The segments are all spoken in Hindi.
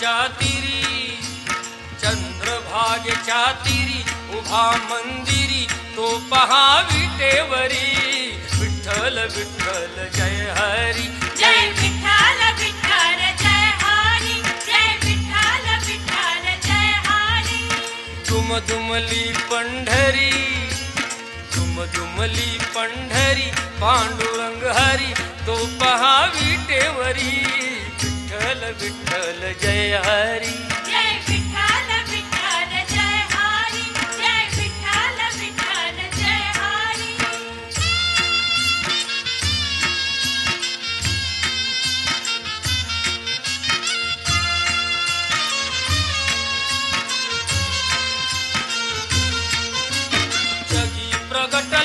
चातिरी चंद्रभाग चातिरी उभा मंदिरी तो पहा विटेवरी विठ्ठल विठ्ठल जय हरी। जय विठ्ठल विठ्ठल जय हरी जय विठ्ठल विठ्ठल जय हरी। तुम दुमली पंडरी तुम दुमली पंढरी पांडुरंग हरी तो पहा विटेवरी विठ्ठल विठ्ठल जय हरी। जय विठ्ठल विठ्ठल जय हरी। जय विठ्ठल विठ्ठल जय हरी। जगी प्रगटला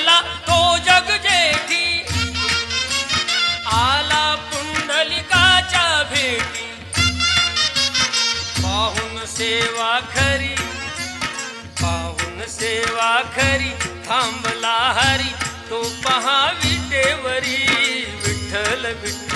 सेवा खरी पाहून सेवा खरी थांबला हरी तो पहा विटेवरी विठ्ठल विठ्ठल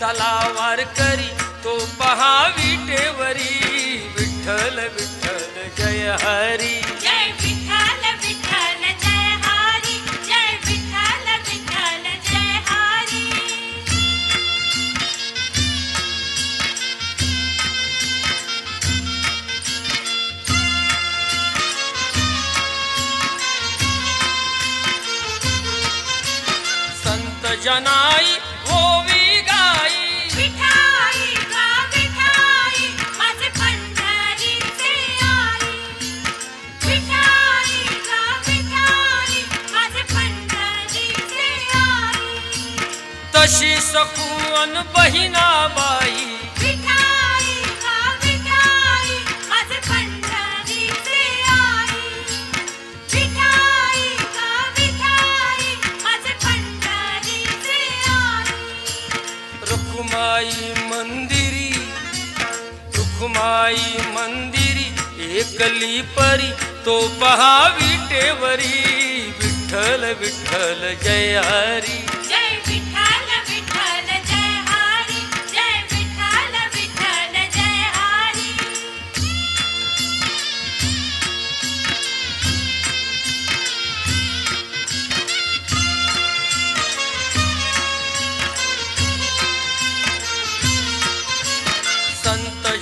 करी चला वार करी तो पहा विटेवरी विठ्ठल विठ्ठल जय हरी। जय विठ्ठल जय हरी जय विठ्ठल विठ्ठल जय हरी। संत जनाई विठाई माझे पंढरीचे आई। रुखमाई मंदिरी रुखमाई मंदिरी एकली परी तो पहा विटेवरी विठ्ठल विठ्ठल जय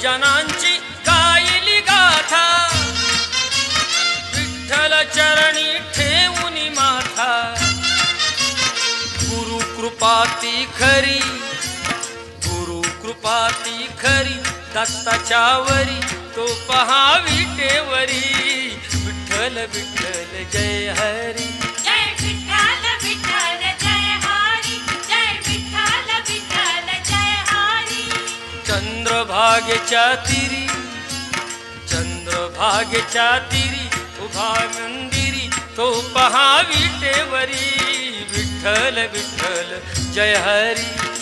जनांची गायली गाथा विठ्ठल चरणी ठेवून माथा। गुरु कृपाती खरी, गुरु कृपाती खरी दत्ताच्या वरी तो पहा विटेवरी विठ्ठल विठ्ठल, जय हरी। चंद्रभागेच्या चंद्र भाग्य चातिरी उभा मंदिरी तो पहा विटेवरी विठ्ठल विठ्ठल जय हरी।